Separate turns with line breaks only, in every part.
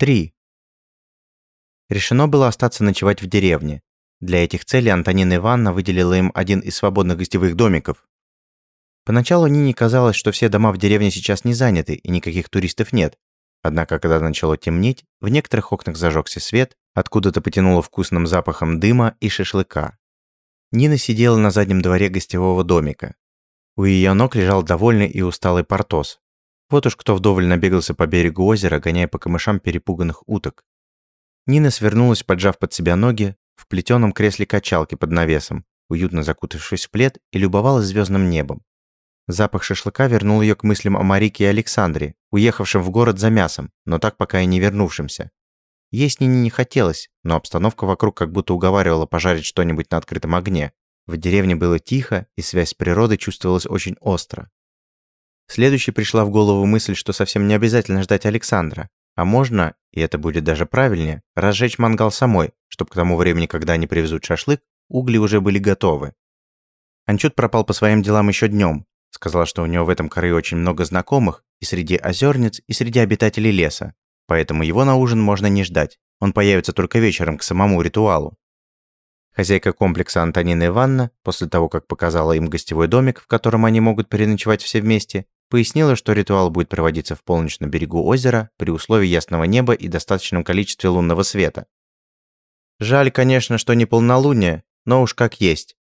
3. Решено было остаться ночевать в деревне. Для этих целей Антонина Ивановна выделила им один из свободных гостевых домиков. Поначалу Нине казалось, что все дома в деревне сейчас не заняты и никаких туристов нет. Однако, когда начало темнеть, в некоторых окнах зажегся свет, откуда-то потянуло вкусным запахом дыма и шашлыка. Нина сидела на заднем дворе гостевого домика. У ее ног лежал довольный и усталый Портос. Вот уж кто вдоволь набегался по берегу озера, гоняя по камышам перепуганных уток. Нина свернулась, поджав под себя ноги, в плетеном кресле качалки под навесом, уютно закутавшись в плед и любовалась звездным небом. Запах шашлыка вернул ее к мыслям о Марике и Александре, уехавшем в город за мясом, но так пока и не вернувшимся. Есть Нине не хотелось, но обстановка вокруг как будто уговаривала пожарить что-нибудь на открытом огне. В деревне было тихо, и связь с природой чувствовалась очень остро. Следующей пришла в голову мысль, что совсем не обязательно ждать Александра, а можно, и это будет даже правильнее, разжечь мангал самой, чтобы к тому времени, когда они привезут шашлык, угли уже были готовы. Анчут пропал по своим делам еще днем, сказал, что у него в этом коры очень много знакомых и среди озерниц, и среди обитателей леса, поэтому его на ужин можно не ждать, он появится только вечером к самому ритуалу. Хозяйка комплекса Антонина Ивановна, после того, как показала им гостевой домик, в котором они могут переночевать все вместе, Пояснила, что ритуал будет проводиться в полночь на берегу озера при условии ясного неба и достаточном количестве лунного света. Жаль, конечно, что не полнолуние, но уж как есть.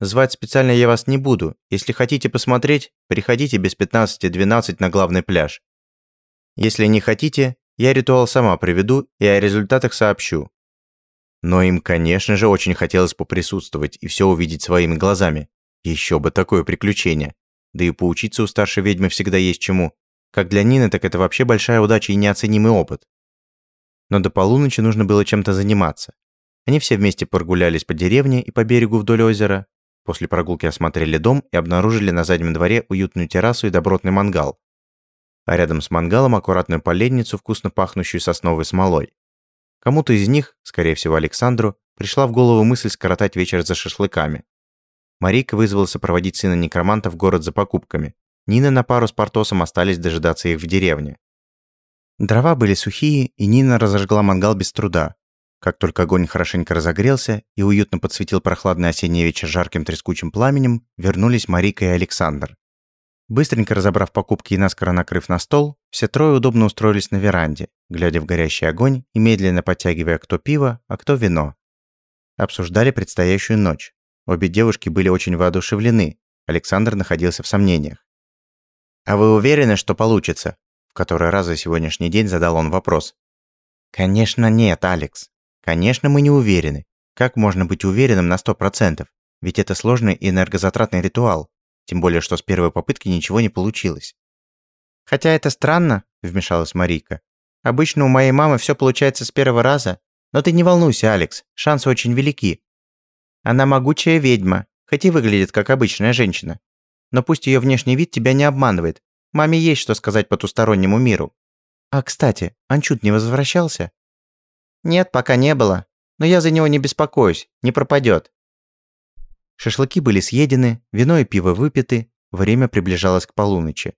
Звать специально я вас не буду. Если хотите посмотреть, приходите без 15-12 на главный пляж. Если не хотите, я ритуал сама приведу и о результатах сообщу. Но им, конечно же, очень хотелось поприсутствовать и все увидеть своими глазами. Еще бы такое приключение. Да и поучиться у старшей ведьмы всегда есть чему. Как для Нины, так это вообще большая удача и неоценимый опыт. Но до полуночи нужно было чем-то заниматься. Они все вместе прогулялись по деревне и по берегу вдоль озера. После прогулки осмотрели дом и обнаружили на заднем дворе уютную террасу и добротный мангал. А рядом с мангалом аккуратную поленницу, вкусно пахнущую сосновой смолой. Кому-то из них, скорее всего Александру, пришла в голову мысль скоротать вечер за шашлыками. Марийка вызвалась сопроводить сына некроманта в город за покупками. Нина на пару с Портосом остались дожидаться их в деревне. Дрова были сухие, и Нина разожгла мангал без труда. Как только огонь хорошенько разогрелся и уютно подсветил прохладный осенний вечер жарким трескучим пламенем, вернулись Марика и Александр. Быстренько разобрав покупки и наскоро накрыв на стол, все трое удобно устроились на веранде, глядя в горящий огонь и медленно подтягивая кто пиво, а кто вино. Обсуждали предстоящую ночь. Обе девушки были очень воодушевлены. Александр находился в сомнениях. «А вы уверены, что получится?» В который раз за сегодняшний день задал он вопрос. «Конечно нет, Алекс. Конечно, мы не уверены. Как можно быть уверенным на сто процентов? Ведь это сложный энергозатратный ритуал. Тем более, что с первой попытки ничего не получилось». «Хотя это странно», – вмешалась Марийка. «Обычно у моей мамы все получается с первого раза. Но ты не волнуйся, Алекс, шансы очень велики. Она могучая ведьма, хоть и выглядит как обычная женщина. Но пусть ее внешний вид тебя не обманывает. Маме есть что сказать потустороннему миру. А, кстати, Анчут не возвращался? Нет, пока не было. Но я за него не беспокоюсь, не пропадет. Шашлыки были съедены, вино и пиво выпиты, время приближалось к полуночи.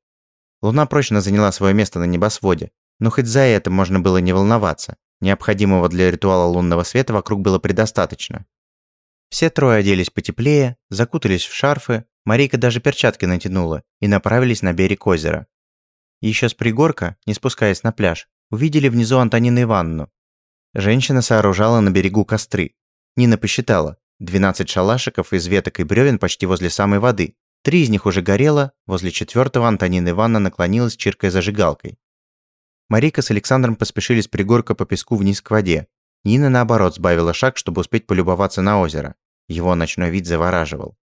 Луна прочно заняла свое место на небосводе, но хоть за это можно было не волноваться. Необходимого для ритуала лунного света вокруг было предостаточно. Все трое оделись потеплее, закутались в шарфы, Марийка даже перчатки натянула и направились на берег озера. Еще с пригорка, не спускаясь на пляж, увидели внизу Антонину Ивановну. Женщина сооружала на берегу костры. Нина посчитала. 12 шалашиков из веток и бревен почти возле самой воды. Три из них уже горело, возле четвертого Антонина Ивановна наклонилась, чиркая зажигалкой. Марика с Александром поспешили с пригорка по песку вниз к воде. Нина, наоборот, сбавила шаг, чтобы успеть полюбоваться на озеро. Его ночной вид завораживал.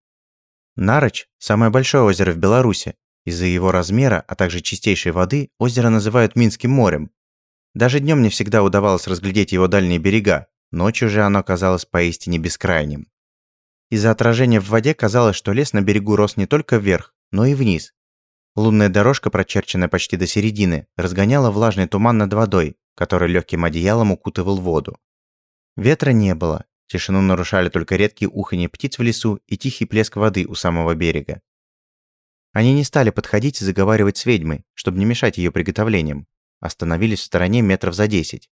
Нарочь – самое большое озеро в Беларуси. Из-за его размера, а также чистейшей воды, озеро называют Минским морем. Даже днем не всегда удавалось разглядеть его дальние берега, ночью же оно казалось поистине бескрайним. Из-за отражения в воде казалось, что лес на берегу рос не только вверх, но и вниз. Лунная дорожка, прочерченная почти до середины, разгоняла влажный туман над водой, который легким одеялом укутывал воду. Ветра не было, Тишину нарушали только редкие уханье птиц в лесу и тихий плеск воды у самого берега. Они не стали подходить и заговаривать с ведьмой, чтобы не мешать ее приготовлениям. Остановились в стороне метров за десять.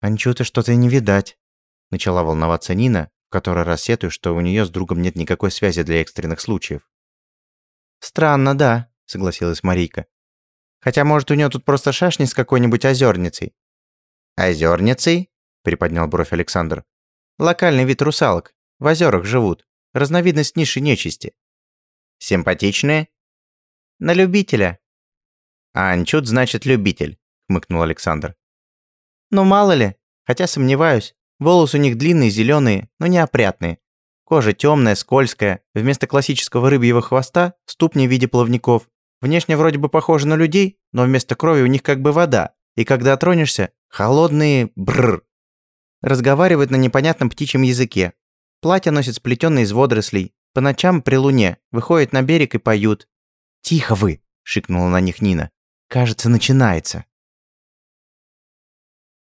«Анчута что-то не видать», – начала волноваться Нина, в которой раз что у нее с другом нет никакой связи для экстренных случаев. «Странно, да», – согласилась Марийка. «Хотя, может, у нее тут просто шашни с какой-нибудь озерницей». «Озерницей?» – приподнял бровь Александр. «Локальный вид русалок. В озерах живут. Разновидность низшей нечисти». «Симпатичные?» «На любителя». «А анчут значит любитель», – хмыкнул Александр. «Ну, мало ли. Хотя сомневаюсь. Волосы у них длинные, зеленые, но неопрятные. Кожа темная, скользкая. Вместо классического рыбьего хвоста – ступни в виде плавников. Внешне вроде бы похожи на людей, но вместо крови у них как бы вода. И когда тронешься – холодные бррр. Разговаривают на непонятном птичьем языке. Платья носят сплетенные из водорослей. По ночам при луне выходят на берег и поют. «Тихо вы!» – шикнула на них Нина. «Кажется, начинается».